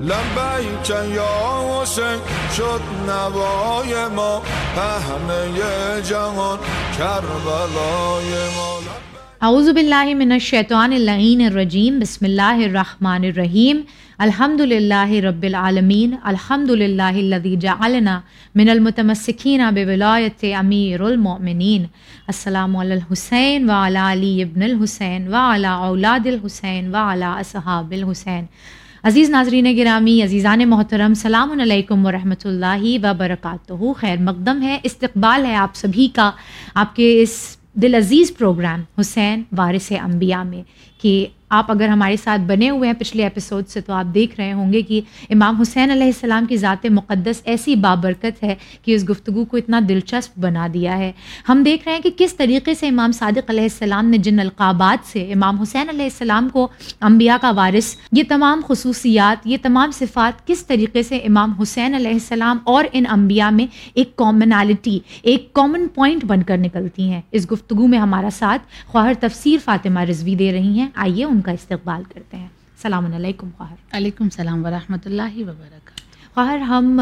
لبیک یا حسین شد نوای ما پهنه جهان کربلای ما. اعوذ باللہ من الشیطان اللعین الرجیم. بسم اللہ الرحمن الرحیم. الحمد للہ رب العالمین. الحمد للہ الذي جعلنا من المتمسکین بولایت امیر المؤمنین السلام علی الحسین وعلی علی ابن الحسین وعلی اولاد الحسین وعلی اصحاب الحسین. عزیز ناظرین گرامی، عزیزان محترم، سلام علیکم ورحمۃ اللہ وبرکاتہ۔ خیر مقدم ہے، استقبال ہے آپ سبھی کا، آپ کے اس دل عزیز پروگرام حسین وارث انبیاء میں، کہ آپ اگر ہمارے ساتھ بنے ہوئے ہیں پچھلے ایپیسوڈ سے تو آپ دیکھ رہے ہوں گے کہ امام حسین علیہ السلام کی ذات مقدس ایسی بابرکت ہے کہ اس گفتگو کو اتنا دلچسپ بنا دیا ہے۔ ہم دیکھ رہے ہیں کہ کس طریقے سے امام صادق علیہ السلام نے جن القابات سے امام حسین علیہ السلام کو انبیاء کا وارث، یہ تمام خصوصیات، یہ تمام صفات کس طریقے سے امام حسین علیہ السلام اور ان انبیاء میں ایک کامنالٹی ایک کامن پوائنٹ بن کر نکلتی ہیں۔ اس گفتگو میں ہمارا ساتھ خواہر تفسیر فاطمہ رضوی دے رہی ہیں۔ آئیے ان کا استقبال کرتے ہیں۔ السلام علیکم خواہر۔ علیکم السلام ورحمۃ اللہ وبرکاتہ۔ خواہر ہم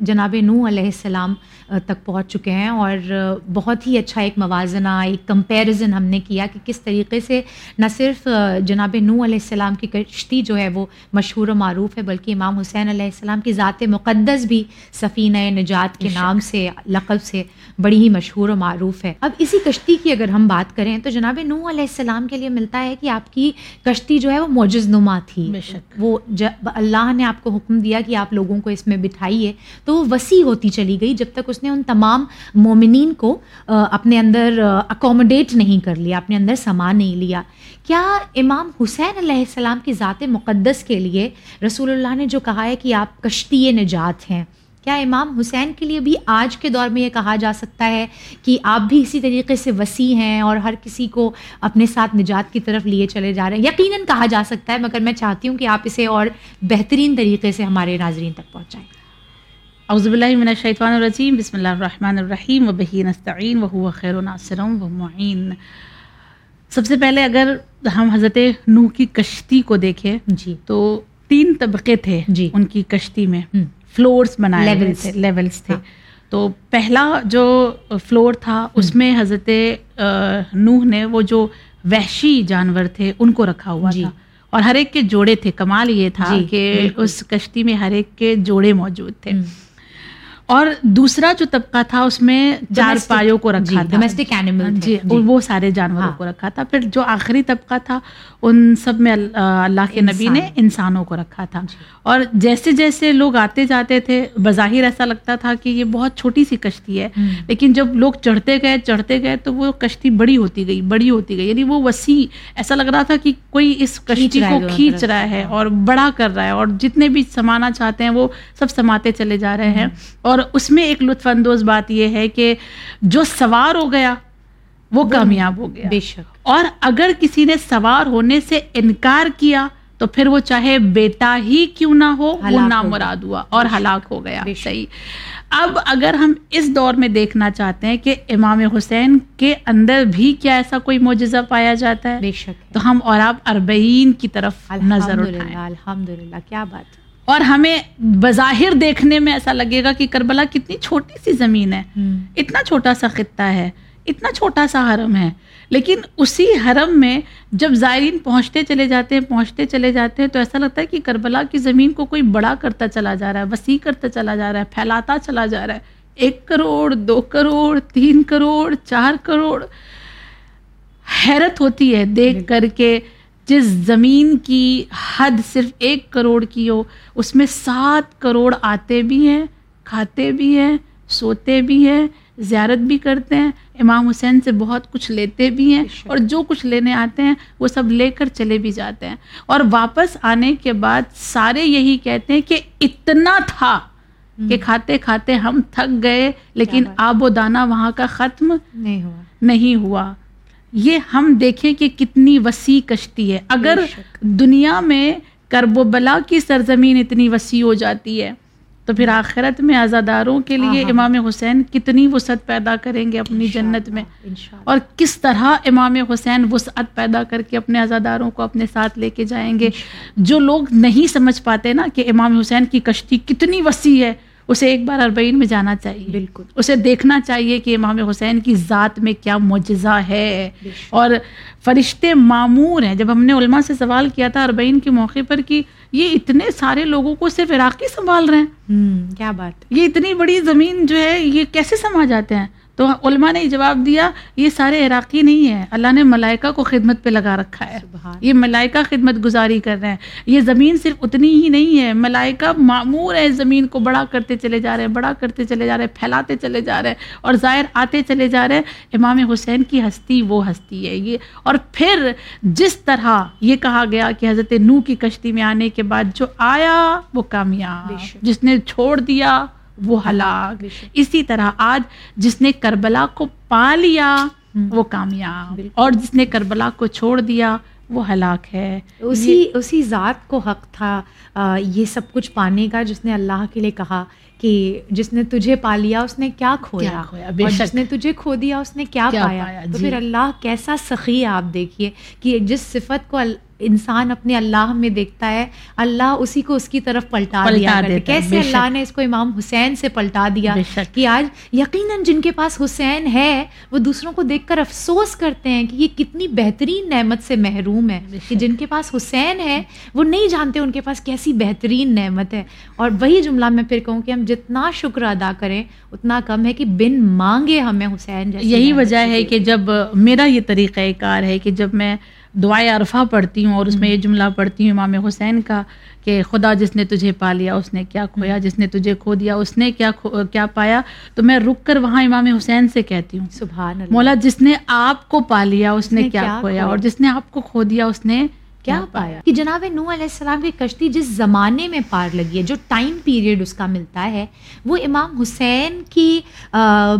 جناب نو علیہ السلام تک پہنچ چکے ہیں اور بہت ہی اچھا ایک موازنہ ایک کمپیریزن ہم نے کیا کہ کس طریقے سے نہ صرف جناب نو علیہ السلام کی کشتی جو ہے وہ مشہور و معروف ہے بلکہ امام حسین علیہ السلام کی ذات مقدس بھی سفینہ نجات کے نام سے لقب سے بڑی ہی مشہور و معروف ہے۔ اب اسی کشتی کی اگر ہم بات کریں تو جناب نو علیہ السلام کے لیے ملتا ہے کہ آپ کی کشتی جو ہے وہ موجز نما تھی وہ جب اللہ نے آپ کو حکم دیا کہ آپ لوگوں کو اس میں بٹھائیے تو وہ وسیع ہوتی چلی گئی جب تک اس نے ان تمام مومنین کو اپنے اندر اکوموڈیٹ نہیں کر لیا، اپنے اندر سما نہیں لیا۔ کیا امام حسین علیہ السلام کی ذات مقدس کے لیے رسول اللہ نے جو کہا ہے کہ آپ کشتی نجات ہیں؟ کیا امام حسین کے لیے بھی آج کے دور میں یہ کہا جا سکتا ہے کہ آپ بھی اسی طریقے سے وسیع ہیں اور ہر کسی کو اپنے ساتھ نجات کی طرف لیے چلے جا رہے ہیں؟ یقیناً کہا جا سکتا ہے مگر میں چاہتی ہوں کہ آپ اسے اور بہترین طریقے سے ہمارے ناظرین تک پہنچائیں۔ اعوذ باللہ من الشیطان الرجیم بسم اللہ الرحمن الرحیم و بہی نستعین و خیر و ناصرم و معین۔ سب سے پہلے اگر ہم حضرت نوح کی کشتی کو دیکھیں جی۔ تو تین طبقے تھے جی۔ ان کی کشتی میں۔ فلورس بنائے Levels. تھے لیولس تھے ہاں. تو پہلا جو فلور تھا اس میں حضرت نوح نے وہ جو وحشی جانور تھے ان کو رکھا ہوا جی. تھا اور ہر ایک کے جوڑے تھے کمال یہ تھا جی، کہ. اس کشتی میں ہر ایک کے جوڑے موجود تھے. اور دوسرا جو طبقہ تھا اس میں چار پایوں کو رکھا جی، تھا domestic animal تھے. جی جی. وہ سارے جانوروں ہاں. کو رکھا تھا پھر جو آخری طبقہ تھا ان سب میں ال- اللہ کے نبی نے انسان. انسانوں کو رکھا تھا جی. اور جیسے جیسے لوگ آتے جاتے تھے بظاہر ایسا لگتا تھا کہ یہ بہت چھوٹی سی کشتی ہے. لیکن جب لوگ چڑھتے گئے چڑھتے گئے تو وہ کشتی بڑی ہوتی گئی بڑی ہوتی گئی یعنی وہ وسیع ایسا لگ رہا تھا کہ کوئی اس کشتی کو کھینچ رہا. ہے اور بڑا کر رہا ہے اور جتنے بھی سمانا چاہتے ہیں وہ سب سماتے چلے جا رہے ہیں اور اس میں ایک لطف اندوز بات یہ ہے کہ جو سوار ہو گیا وہ کامیاب ہو گیا۔ بے شک۔ اور اگر کسی نے سوار ہونے سے انکار کیا تو پھر وہ چاہے بیٹا ہی کیوں نہ ہو وہ نامراد ہوا اور. ہلاک ہو گیا. صحیح۔ اب اگر ہم اس دور میں دیکھنا چاہتے ہیں کہ امام حسین کے اندر بھی کیا ایسا کوئی معجزہ پایا جاتا ہے بے شک۔ تو ہم اور آپ اربعین کی طرف نظر الحمد اٹھائیں۔ للہ الحمد للہ کیا بات۔ ہے اور ہمیں بظاہر دیکھنے میں ایسا لگے گا کہ کربلا کتنی چھوٹی سی زمین ہے. اتنا چھوٹا سا خطہ ہے اتنا چھوٹا سا حرم ہے۔ لیکن اسی حرم میں جب زائرین پہنچتے چلے جاتے ہیں پہنچتے چلے جاتے ہیں تو ایسا لگتا ہے کہ کربلا کی زمین کو کوئی بڑا کرتا چلا جا رہا ہے وسیع کرتا چلا جا رہا ہے پھیلاتا چلا جا رہا ہے۔ ایک کروڑ دو کروڑ تین کروڑ چار کروڑ۔ حیرت ہوتی ہے دیکھ کر کے جس زمین کی حد صرف ایک کروڑ کی ہو اس میں سات کروڑ آتے بھی ہیں کھاتے بھی ہیں سوتے بھی ہیں زیارت بھی کرتے ہیں امام حسین سے بہت کچھ لیتے بھی ہیں اور جو کچھ لینے آتے ہیں وہ سب لے کر چلے بھی جاتے ہیں۔ اور واپس آنے کے بعد سارے یہی کہتے ہیں کہ اتنا تھا کہ کھاتے کھاتے ہم تھک گئے لیکن آب و دانہ وہاں کا ختم نہیں ہوا۔ نہیں ہوا۔ یہ ہم دیکھیں کہ کتنی وسیع کشتی ہے۔ اگر. دنیا میں کرب و بلا کی سرزمین اتنی وسیع ہو جاتی ہے تو پھر آخرت میں آزاداروں کے لیے۔ امام حسین کتنی وسعت پیدا کریں گے اپنی جنت میں۔ اور کس طرح امام حسین وسعت پیدا کر کے اپنے آزاداروں کو اپنے ساتھ لے کے جائیں گے۔ جو لوگ نہیں سمجھ پاتے نا کہ امام حسین کی کشتی کتنی وسیع ہے اسے ایک بار اربعین میں جانا چاہیے۔ بالکل۔ اسے دیکھنا چاہیے کہ امام حسین کی ذات میں کیا معجزہ ہے۔ اور فرشتے معمور ہیں۔ جب ہم نے علماء سے سوال کیا تھا اربعین کے موقع پر کہ یہ اتنے سارے لوگوں کو صرف عراقی سنبھال رہے ہیں۔ کیا بات۔ یہ اتنی بڑی زمین جو ہے یہ کیسے سما جاتے ہیں؟ تو علماء نے جواب دیا یہ سارے عراقی نہیں ہیں۔ اللہ نے ملائکہ کو خدمت پہ لگا رکھا ہے۔ یہ ملائکہ خدمت گزاری کر رہے ہیں۔ یہ زمین صرف اتنی ہی نہیں ہے۔ ملائکہ معمور ہے زمین کو بڑا کرتے چلے جا رہے ہیں بڑا کرتے چلے جا رہے ہیں پھیلاتے چلے جا رہے ہیں اور ظاہر آتے چلے جا رہے ہیں۔ امام حسین کی ہستی وہ ہستی ہے یہ۔ اور پھر جس طرح یہ کہا گیا کہ حضرت نو کی کشتی میں آنے کے بعد جو آیا وہ کامیاب۔ جس نے چھوڑ دیا وہ ہلاک۔ اسی طرح آج جس نے کربلا کو پا لیا وہ کامیاب۔ اور جس نے کربلا کو چھوڑ دیا وہ ہلاک ہے اسی اسی ذات کو حق تھا یہ سب کچھ پانے کا جس نے اللہ کے لیے کہا کہ جس نے تجھے پا لیا اس نے کیا کھویا اور۔ جس نے تجھے کھو دیا اس نے کیا, پایا, تو جی۔ پھر اللہ کیسا سخی ہے آپ دیکھیے کہ جس صفت کو انسان اپنے اللہ میں دیکھتا ہے اللہ اسی کو اس کی طرف پلٹا, پلٹا دیا دیتا کیسے اللہ۔ نے اس کو امام حسین سے پلٹا دیا۔ کہ آج یقیناً جن کے پاس حسین ہے وہ دوسروں کو دیکھ کر افسوس کرتے ہیں کہ یہ کتنی بہترین نعمت سے محروم ہے۔ کہ جن کے پاس حسین ہے وہ نہیں جانتے ان کے پاس کیسی بہترین نعمت ہے۔ اور وہی جملہ میں پھر کہوں کہ ہم جتنا شکر ادا کریں اتنا کم ہے کہ بن مانگے ہمیں حسین جیسی یہی وجہ ہے کہ جب میرا یہ طریقہ کار ہے کہ جب میں دعائے عرفہ پڑھتی ہوں اور اس میں یہ جملہ پڑھتی ہوں امام حسین کا کہ خدا جس نے تجھے پا لیا اس نے کیا کھویا جس نے تجھے کھو دیا اس نے کیا کیا پایا؟ تو میں رک کر وہاں امام حسین سے کہتی ہوں سبحان اللہ۔ مولا جس نے آپ کو پا لیا اس نے کیا کھویا؟ اور جس نے آپ کو کھو دیا اس نے کیا پایا؟ کہ جناب نوح علیہ السلام کی کشتی جس زمانے میں پار لگی ہے جو ٹائم پیریڈ اس کا ملتا ہے وہ امام حسین کی آ،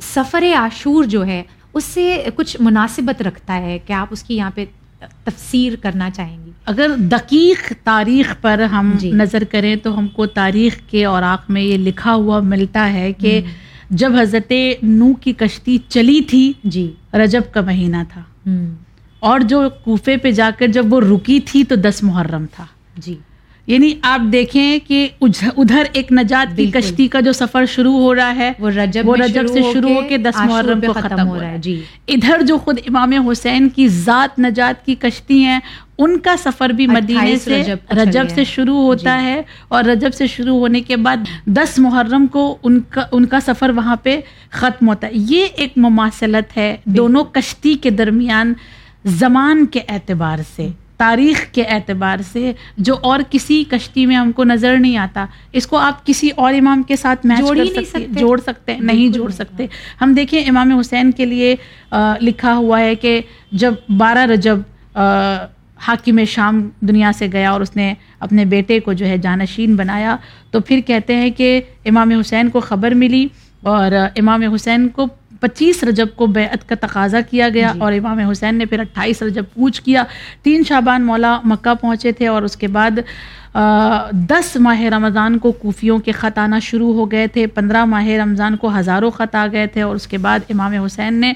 سفر عاشور جو ہے اس سے کچھ مناسبت رکھتا ہے کہ آپ اس کی یہاں پہ تفسیر کرنا چاہیں گی؟ اگر دقیق تاریخ پر ہم جی۔ نظر کریں تو ہم کو تاریخ کے اوراق میں یہ لکھا ہوا ملتا ہے کہ جب حضرت نو کی کشتی چلی تھی جی۔ رجب کا مہینہ تھا۔ اور جو کوفے پہ جا کر جب وہ رکی تھی تو دس محرم تھا۔ جی۔ یعنی آپ دیکھیں کہ ادھر ایک نجات کی۔ کشتی کا جو سفر شروع ہو رہا ہے وہ رجب وہ رجب سے شروع ہو کے دس محرم پہ کو ختم ہو رہا ہے جی۔ ادھر جو خود امام حسین کی ذات نجات کی کشتی ہیں ان کا سفر بھی مدینے 28 سے رجب سے۔ شروع ہوتا ہے اور رجب سے شروع ہونے کے بعد دس محرم کو ان کا ان کا سفر وہاں پہ ختم ہوتا ہے۔ یہ ایک مماثلت ہے دونوں کشتی کے درمیان زمان کے اعتبار سے۔ تاریخ کے اعتبار سے جو اور کسی کشتی میں ہم کو نظر نہیں آتا اس کو آپ کسی اور امام کے ساتھ میچ جوڑ کر سکتے سکتے۔ جوڑ سکتے ہیں نہیں جوڑ۔ سکتے ہم دیکھیں امام حسین کے لیے آ، لکھا ہوا ہے کہ جب بارہ رجب آ، حاکم شام دنیا سے گیا اور اس نے اپنے بیٹے کو جو ہے جانشین بنایا تو پھر کہتے ہیں کہ امام حسین کو خبر ملی اور امام حسین کو پچیس رجب کو بیعت کا تقاضا کیا گیا جی۔ اور امام حسین نے پھر اٹھائیس رجب پوچھ کیا تین شابان مولا مکہ پہنچے تھے اور اس کے بعد دس ماہ رمضان کو کوفیوں کے خط آنا شروع ہو گئے تھے پندرہ ماہ رمضان کو ہزاروں خط آ گئے تھے اور اس کے بعد امام حسین نے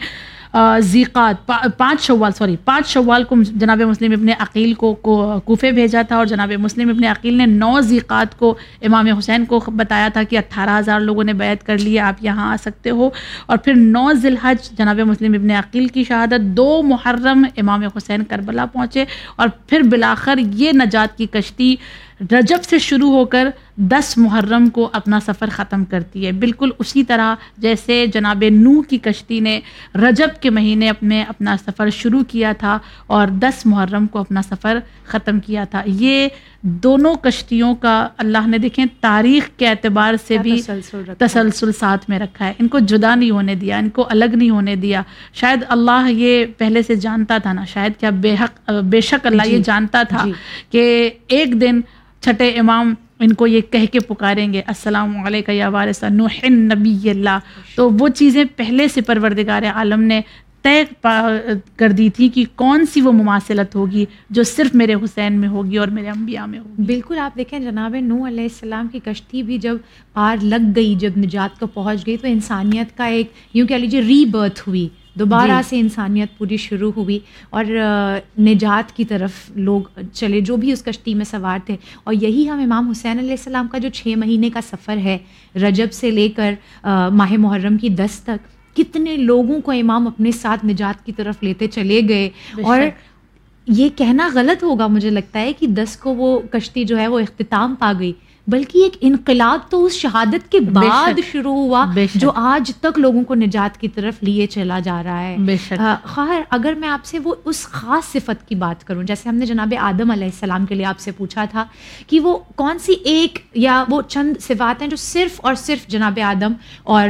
زیقات پانچ شوال، سوری، پانچ شوال کو جناب مسلم ابن عقیل کو، کو- کوفے بھیجا تھا اور جناب مسلم ابن عقیل نے نو زیقات کو امام حسین کو بتایا تھا کہ اٹھارہ ہزار لوگوں نے بیعت کر لی، آپ یہاں آ سکتے ہو۔ اور پھر نو ذی الحج جناب مسلم ابن عقیل کی شہادت، دو محرم امام حسین کربلا پہنچے۔ اور پھر بلاخر یہ نجات کی کشتی رجب سے شروع ہو کر دس محرم کو اپنا سفر ختم کرتی ہے۔ بالکل اسی طرح جیسے جناب نوح کی کشتی نے رجب کے مہینے اپنے اپنا سفر شروع کیا تھا اور دس محرم کو اپنا سفر ختم کیا تھا۔ یہ دونوں کشتیوں کا اللہ نے دیکھیں تاریخ کے اعتبار سے بھی تسلسل۔ تسلسل ساتھ میں رکھا ہے۔ ان کو جدا نہیں ہونے دیا ان کو الگ نہیں ہونے دیا۔ شاید اللہ یہ پہلے سے جانتا تھا نا شاید کیا بے حق بے شک اللہ جی، یہ جانتا تھا جی۔ کہ ایک دن چھٹے امام ان کو یہ کہہ کے پکاریں گے، السلام علیکم یا وارث نوح نبی اللہ۔ تو وہ چیزیں پہلے سے پروردگار عالم نے طے کر دی تھی کہ کون سی وہ مماثلت ہوگی جو صرف میرے حسین میں ہوگی اور میرے انبیاء میں ہوگی۔ بالکل، آپ دیکھیں جناب نو علیہ السلام کی کشتی بھی جب پار لگ گئی، جب نجات کو پہنچ گئی، تو انسانیت کا ایک یوں کہہ لیجیے ری برتھ ہوئی۔ دوبارہ جی۔ سے انسانیت پوری شروع ہوئی اور نجات کی طرف لوگ چلے جو بھی اس کشتی میں سوار تھے۔ اور یہی ہم امام حسین علیہ السلام کا جو چھ مہینے کا سفر ہے رجب سے لے کر ماہ محرم کی دس تک کتنے لوگوں کو امام اپنے ساتھ نجات کی طرف لیتے چلے گئے۔ اور یہ کہنا غلط ہوگا مجھے لگتا ہے کہ دس کو وہ کشتی جو ہے وہ اختتام پا گئی۔ بلکہ ایک انقلاب تو اس شہادت کے بعد شروع ہوا جو آج تک لوگوں کو نجات کی طرف لیے چلا جا رہا ہے۔ خیر اگر میں آپ سے وہ اس خاص صفت کی بات کروں جیسے ہم نے جناب آدم علیہ السلام کے لیے آپ سے پوچھا تھا کہ وہ کون سی ایک یا وہ چند صفات ہیں جو صرف اور صرف جناب آدم اور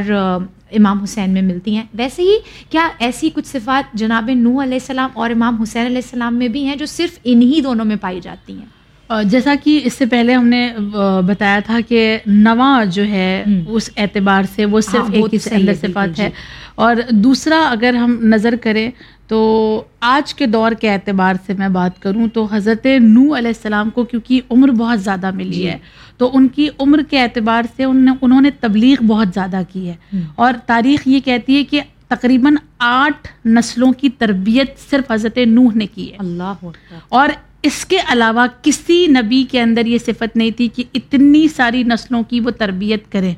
امام حسین میں ملتی ہیں۔ ویسے ہی کیا ایسی کچھ صفات جناب نو علیہ السلام اور امام حسین علیہ السلام میں بھی ہیں جو صرف انہی دونوں میں پائی جاتی ہیں؟ جیسا کہ اس سے پہلے ہم نے بتایا تھا کہ نواں جو ہے اس اعتبار سے وہ صرف ہاں، ایک ہی صفات ہے۔ جی۔ اور دوسرا اگر ہم نظر کریں تو آج کے دور کے اعتبار سے میں بات کروں تو حضرت نو علیہ السلام کو کیونکہ عمر بہت زیادہ ملی جی۔ ہے تو ان کی عمر کے اعتبار سے انہوں نے تبلیغ بہت زیادہ کی ہے۔ اور تاریخ یہ کہتی ہے کہ تقریباً آٹھ نسلوں کی تربیت صرف حضرت نوح نے کی ہے۔ اللہ اور اس کے علاوہ کسی نبی کے اندر یہ صفت نہیں تھی کہ اتنی ساری نسلوں کی وہ تربیت کرے۔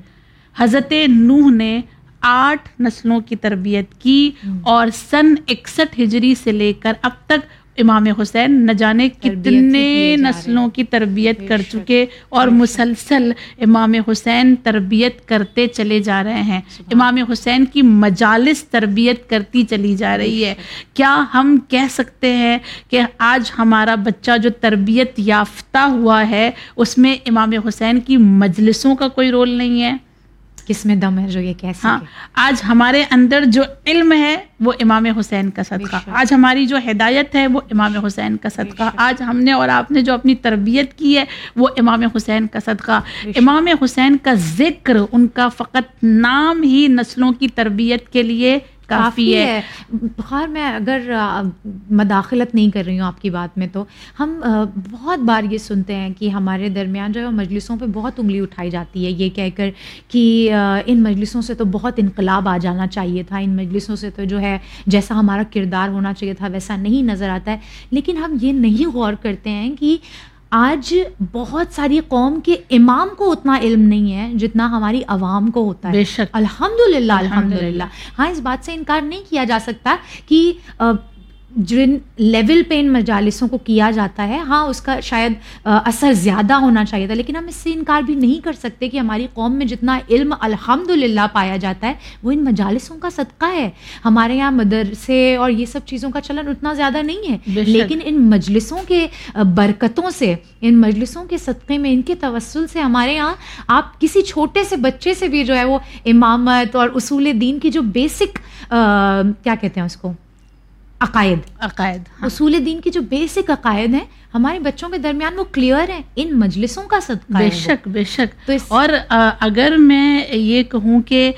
حضرت نوح نے آٹھ نسلوں کی تربیت کی اور سن اکسٹھ ہجری سے لے کر اب تک امام حسین نہ جانے کتنے نسلوں کی تربیت کر چکے اور مسلسل امام حسین تربیت کرتے چلے جا رہے ہیں۔ امام حسین کی مجالس تربیت کرتی چلی جا رہی ہے۔ کیا ہم کہہ سکتے ہیں کہ آج ہمارا بچہ جو تربیت یافتہ ہوا ہے اس میں امام حسین کی مجلسوں کا کوئی رول نہیں ہے؟ کس میں دم ہے جو یہ کیسے ہاں آج ہمارے اندر جو علم ہے وہ امام حسین کا صدقہ۔ آج ہماری جو ہدایت ہے وہ امام حسین کا صدقہ۔ آج ہم نے اور آپ نے جو اپنی تربیت کی ہے وہ امام حسین کا صدقہ۔ امام حسین کا ذکر ان کا فقط نام ہی نسلوں کی تربیت کے لیے کافی ہے۔ خیر میں اگر مداخلت نہیں کر رہی ہوں آپ کی بات میں تو ہم بہت بار یہ سنتے ہیں کہ ہمارے درمیان جو ہے مجلسوں پہ بہت انگلی اٹھائی جاتی ہے۔ یہ کہہ کر کہ ان مجلسوں سے تو بہت انقلاب آ جانا چاہیے تھا۔ ان مجلسوں سے تو جو ہے جیسا ہمارا کردار ہونا چاہیے تھا ویسا نہیں نظر آتا ہے۔ لیکن ہم یہ نہیں غور کرتے ہیں کہ آج بہت ساری قوم کے امام کو اتنا علم نہیں ہے جتنا ہماری عوام کو ہوتا ہے۔ الحمد للہ الحمد للہ ہاں اس بات سے انکار نہیں کیا جا سکتا کہ جن لیول پہ ان مجالسوں کو کیا جاتا ہے ہاں اس کا شاید اثر زیادہ ہونا چاہیے تھا لیکن ہم اس سے انکار بھی نہیں کر سکتے کہ ہماری قوم میں جتنا علم الحمد پایا جاتا ہے وہ ان مجالسوں کا صدقہ ہے۔ ہمارے یہاں مدرسے اور یہ سب چیزوں کا چلن اتنا زیادہ نہیں ہے۔ لیکن ان مجلسوں کے برکتوں سے ان مجلسوں کے صدقے میں ان کے توسل سے ہمارے یہاں آپ کسی چھوٹے سے بچے سے بھی جو ہے وہ امامت اور اصول دین کی جو بیسک کیا کہتے ہیں اس کو؟ عقائد. عقائد ہاں۔ اصول دین کی جو بیسک عقائد ہیں ہمارے بچوں کے درمیان وہ کلیئر ہیں۔ ان مجلسوں کا صدقہ بے شک بے شک تو اور اگر میں یہ کہوں کہ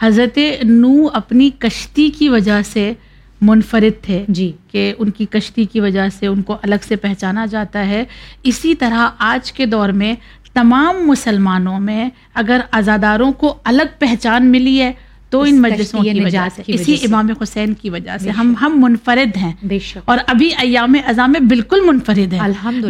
حضرت نو اپنی کشتی کی وجہ سے منفرد تھے جی۔ کہ ان کی کشتی کی وجہ سے ان کو الگ سے پہچانا جاتا ہے اسی طرح آج کے دور میں تمام مسلمانوں میں اگر آزاداروں کو الگ پہچان ملی ہے تو ان مجلسوں کی وجہ سے اسی امام حسین کی وجہ سے ہم ہم منفرد ہیں۔ اور ابھی ایام اعظام بالکل منفرد ہیں۔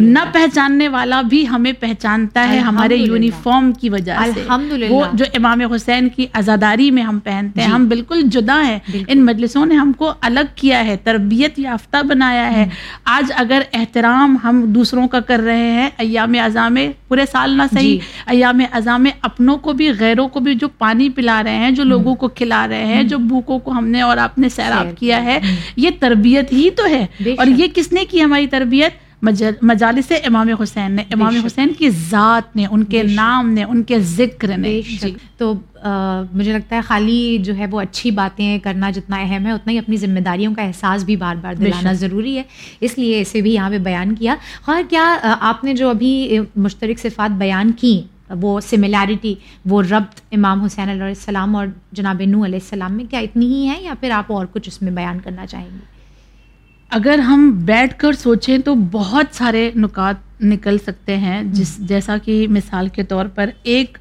نہ پہچاننے والا بھی ہمیں پہچانتا ہے ہمارے یونیفارم کی وجہ سے۔ وہ جو امام حسین کی آزاداری میں ہم پہنتے ہیں جی۔ ہم بالکل جدا ہیں۔ ان مجلسوں نے ہم کو الگ کیا ہے تربیت یافتہ بنایا ہے۔ آج اگر احترام ہم دوسروں کا کر رہے ہیں ایام اعظام پورے سال نہ صحیح جی۔ ایام اعظام اپنوں کو بھی غیروں کو بھی جو پانی پلا رہے ہیں جو لوگوں کو کھلا رہے ہیں جو بھوکوں کو ہم نے اور آپ نے سیراب کیا ہے یہ تربیت ہی تو ہے۔ اور یہ کس نے کی ہماری تربیت؟ مجالس امام حسین نے۔ امام حسین کی ذات نے ان کے نام نے ان کے ذکر نے۔ جی۔ تو مجھے لگتا ہے خالی جو ہے وہ اچھی باتیں کرنا جتنا اہم ہے اتنا ہی اپنی ذمہ داریوں کا احساس بھی بار بار دلانا ضروری ہے۔ اس لیے اسے بھی یہاں پہ بیان کیا۔ خیر کیا آپ نے جو ابھی مشترک صفات بیان کی وہ سملیرٹی وہ ربط امام حسین علیہ السلام اور جناب نو علیہ السلام میں کیا اتنی ہی ہے یا پھر آپ اور کچھ اس میں بیان کرنا چاہیں گے؟ اگر ہم بیٹھ کر سوچیں تو بہت سارے نکات نکل سکتے ہیں جس جیسا کہ مثال کے طور پر ایک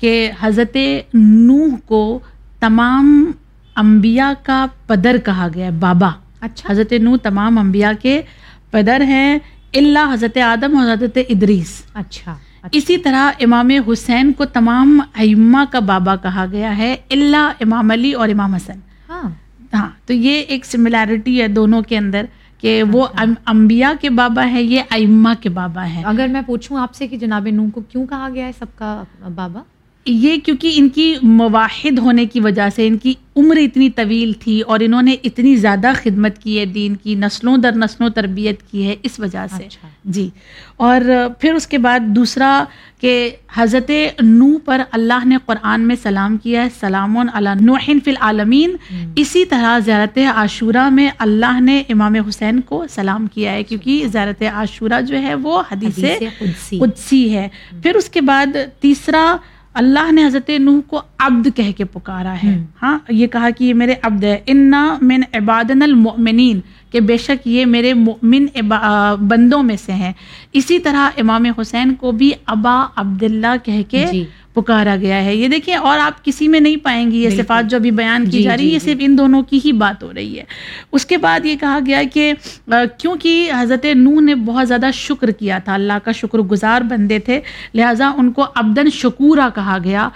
کہ حضرت نوح کو تمام انبیاء کا پدر کہا گیا ہے بابا۔ اچھا۔ حضرت نوح تمام انبیاء کے پدر ہیں اللہ حضرت آدم اور حضرت ادریس۔ اچھا۔ اسی طرح امام حسین کو تمام ائمہ کا بابا کہا گیا ہے اللہ امام علی اور امام حسن۔ ہاں۔ ہاں تو یہ ایک سملیرٹی ہے دونوں کے اندر کہ وہ ام- انبیاء کے بابا ہے یہ ائمہ کے بابا ہے اگر میں پوچھوں آپ سے کہ جناب نو کو کیوں کہا گیا ہے سب کا بابا؟ یہ کیونکہ ان کی مواحد ہونے کی وجہ سے ان کی عمر اتنی طویل تھی اور انہوں نے اتنی زیادہ خدمت کی ہے دین کی نسلوں در نسلوں تربیت کی ہے اس وجہ سے۔ اچھا۔ جی۔ اور پھر اس کے بعد دوسرا کہ حضرت نو پر اللہ نے قرآن میں سلام کیا ہے سلام علی نوح فی العالمین۔ اسی طرح زیارت عاشورہ میں اللہ نے امام حسین کو سلام کیا ہے کیونکہ زیارت عاشورہ جو ہے وہ حدیث حدیث قدسی۔ قدسی ہے۔ پھر اس کے بعد تیسرا اللہ نے حضرت نوح کو عبد کہہ کے پکارا ہے۔ ہاں یہ کہا کہ یہ میرے عبد ہے۔ انا من عبادن المؤمنین۔ کہ بے شک یہ میرے مؤمن بندوں میں سے ہیں اسی طرح امام حسین کو بھی ابا عبداللہ کہہ کے جی۔ پکارا گیا ہے یہ دیکھیں اور آپ کسی میں نہیں پائیں گی یہ۔ صفات جو ابھی بیان کی جی، جا رہی ہے جی، یہ جی۔ صرف ان دونوں کی ہی بات ہو رہی ہے اس کے بعد یہ کہا گیا کہ کیونکہ حضرت نوح نے بہت زیادہ شکر کیا تھا اللہ کا شکر گزار بندے تھے لہٰذا ان کو ابدن شکورہ کہا گیا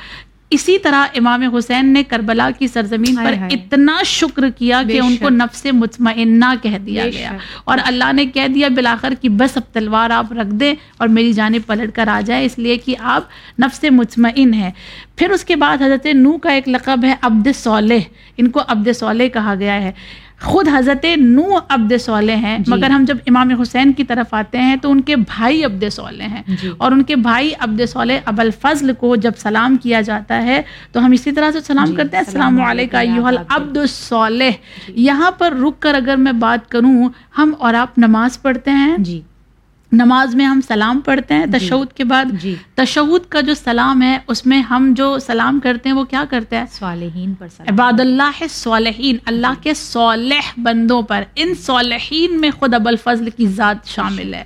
اسی طرح امام حسین نے کربلا کی سرزمین پر۔ اتنا شکر کیا کہ ان کو۔ نفس مطمئنہ کہہ دیا گیا۔ اور اللہ نے کہہ دیا بلاخر کہ بس اب تلوار آپ رکھ دیں اور میری جانب پلٹ کر آ جائے اس لیے کہ آپ نفس مطمئن ہیں پھر اس کے بعد حضرت نو کا ایک لقب ہے عبد صالح ان کو عبد صالح کہا گیا ہے خود حضرت نو عبد صالح ہیں۔ جی۔ مگر ہم جب امام حسین کی طرف آتے ہیں تو ان کے بھائی عبد صالح ہیں۔ جی۔ اور ان کے بھائی عبد صالح ابو الفضل کو جب سلام کیا جاتا ہے تو ہم اسی طرح سے سلام جی، کرتے ہیں۔ السلام علیکم عبد العبد الصالح۔ یہاں پر رک کر اگر میں بات کروں ہم اور آپ نماز پڑھتے ہیں۔ جی۔ نماز میں ہم سلام پڑھتے ہیں تشہد کے بعد جی۔ تشہد کا جو سلام ہے اس میں ہم جو سلام کرتے ہیں وہ کیا کرتے ہیں؟ صالحین پر سلام۔ عباد اللہ صالحین اللہ کے صالح بندوں پر۔ ان صالحین میں خود ابو الفضل کی ذات شامل ہے۔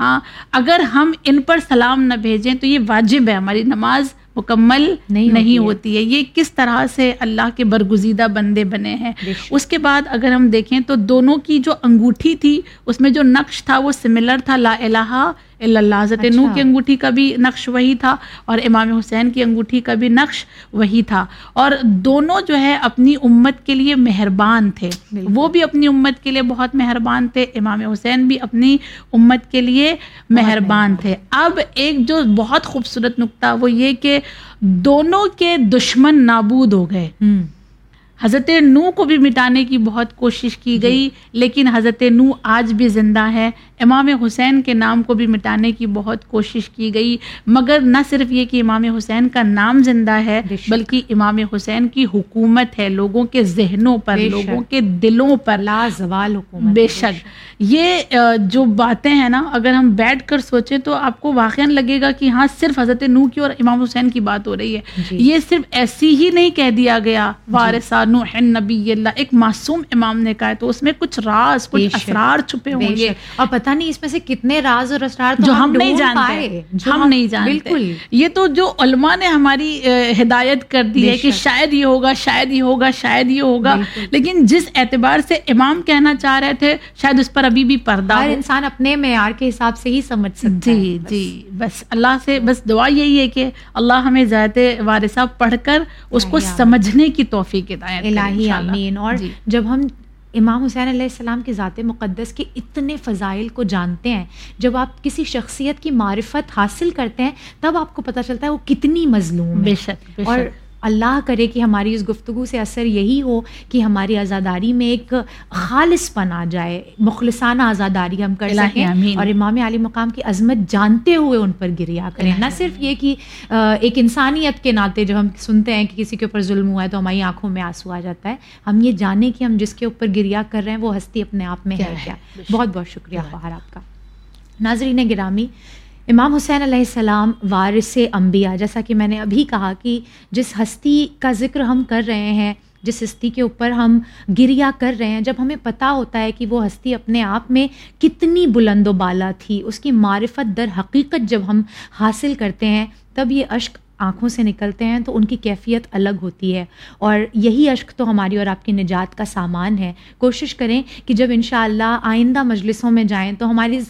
ہاں اگر ہم ان پر سلام نہ بھیجیں تو یہ واجب ہے ہماری نماز۔ مکمل نہیں ہوتی ہے۔ یہ کس طرح سے اللہ کے برگزیدہ بندے بنے ہیں۔ اس کے بعد اگر ہم دیکھیں تو دونوں کی جو انگوٹھی تھی اس میں جو نقش تھا وہ سملر تھا لا الہ اللہ حضرت اچھا۔ نوح کی انگوٹھی کا بھی نقش وہی تھا اور امام حسین کی انگوٹھی کا بھی نقش وہی تھا۔ اور دونوں جو ہے اپنی امت کے لیے مہربان تھے۔ بالکل۔ وہ بھی اپنی امت کے لیے بہت مہربان تھے۔ امام حسین بھی اپنی امت کے لیے مہربان تھے۔ اب ایک جو بہت خوبصورت نقطہ وہ یہ کہ دونوں کے دشمن نابود ہو گئے۔ حضرت نو کو بھی مٹانے کی بہت کوشش کی گئی لیکن حضرت نو آج بھی زندہ ہے امام حسین کے نام کو بھی مٹانے کی بہت کوشش کی گئی۔ مگر نہ صرف یہ کہ امام حسین کا نام زندہ ہے۔ بلکہ امام حسین کی حکومت ہے۔ لوگوں کے ذہنوں پر لوگوں۔ کے دلوں پر۔ لا زوال حکومت بے شک۔ یہ جو باتیں ہیں نا اگر ہم بیٹھ کر سوچیں تو آپ کو واقعا لگے گا کہ ہاں صرف حضرت نو کی اور امام حسین کی بات ہو رہی ہے۔ جی۔ یہ صرف ایسی ہی نہیں کہہ دیا گیا وارثہ نوح نبی اللہ ایک معصوم امام نے کہا ہے تو اس میں کچھ راز کچھ۔ اسرار چھپے ہوں گے۔ اور پتہ نہیں اس میں سے کتنے راز اور اسرار جو ہم نہیں جانتے ہم نہیں جانتے بالکل یہ تو جو علماء نے ہماری ہدایت کر دی ہے کہ۔ شاید یہ ہوگا شاید یہ ہوگا شاید یہ ہوگا۔ لیکن جس اعتبار سے امام کہنا چاہ رہے تھے شاید اس پر ابھی بھی پردہ ہر انسان اپنے معیار کے حساب سے ہی سمجھ سکتا ہے جی۔ جی بس اللہ سے بس دعا یہی ہے کہ اللہ ہمیں زیادہ وارثہ پڑھ کر اس کو الہی آمین۔ سمجھنے کی توفیق کرے الہی۔ آمین۔ اور جی۔ جب ہم امام حسین علیہ السلام کی ذات مقدس کے اتنے فضائل کو جانتے ہیں جب آپ کسی شخصیت کی معرفت حاصل کرتے ہیں تب آپ کو پتہ چلتا ہے وہ کتنی مظلوم بے شک اور اللہ کرے کہ ہماری اس گفتگو سے اثر یہی ہو کہ ہماری آزاداری میں ایک خالص پن آ جائے مخلصانہ آزاداری ہم کر سکیں۔ اور امام علی مقام کی عظمت جانتے ہوئے ان پر گریا کریں۔ نہ صرف یہ کہ ایک انسانیت کے ناطے جب ہم سنتے ہیں کہ کسی کے اوپر ظلم ہوا ہے تو ہماری آنکھوں میں آنسو آ جاتا ہے۔ ہم یہ جانیں کہ ہم جس کے اوپر گریا کر رہے ہیں وہ ہستی اپنے آپ میں ہے؟ کیا۔ بہت بہت شکریہ فہر آپ کا۔ ناظرین گرامی امام حسین علیہ السلام وارث انبیاء، جیسا کہ میں نے ابھی کہا کہ جس ہستی کا ذکر ہم کر رہے ہیں، جس ہستی کے اوپر ہم گریا کر رہے ہیں، جب ہمیں پتہ ہوتا ہے کہ وہ ہستی اپنے آپ میں کتنی بلند و بالا تھی، اس کی معرفت در حقیقت جب ہم حاصل کرتے ہیں، تب یہ اشک آنکھوں سے نکلتے ہیں، تو ان کی کیفیت الگ ہوتی ہے۔ اور یہی اشک تو ہماری اور آپ کی نجات کا سامان ہے۔ کوشش کریں کہ جب انشاءاللہ آئندہ مجلسوں میں جائیں، تو ہماری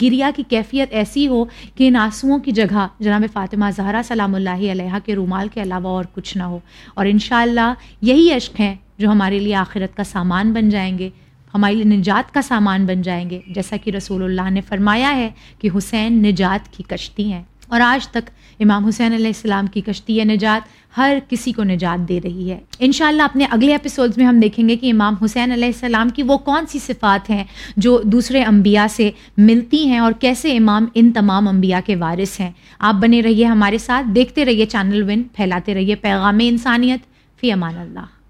گریا کی کیفیت ایسی ہو کہ ان آنسوؤں کی جگہ جناب فاطمہ زہرا سلام اللہ علیہ کے رومال کے علاوہ اور کچھ نہ ہو۔ اور انشاءاللہ یہی عشق ہیں جو ہمارے لیے آخرت کا سامان بن جائیں گے، ہمارے لیے نجات کا سامان بن جائیں گے۔ جیسا کہ رسول اللہ نے فرمایا ہے کہ حسین نجات کی کشتی ہیں۔ اور آج تک امام حسین علیہ السلام کی کشتی نجات ہر کسی کو نجات دے رہی ہے۔ انشاءاللہ اپنے اگلے ایپیسوڈز میں ہم دیکھیں گے کہ امام حسین علیہ السلام کی وہ کون سی صفات ہیں جو دوسرے انبیاء سے ملتی ہیں اور کیسے امام ان تمام انبیاء کے وارث ہیں۔ آپ بنے رہیے ہمارے ساتھ، دیکھتے رہیے چینل ون پھیلاتے رہیے پیغام انسانیت۔ فی امان اللہ۔